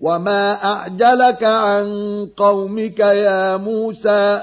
وما أعجلك عن قومك يا موسى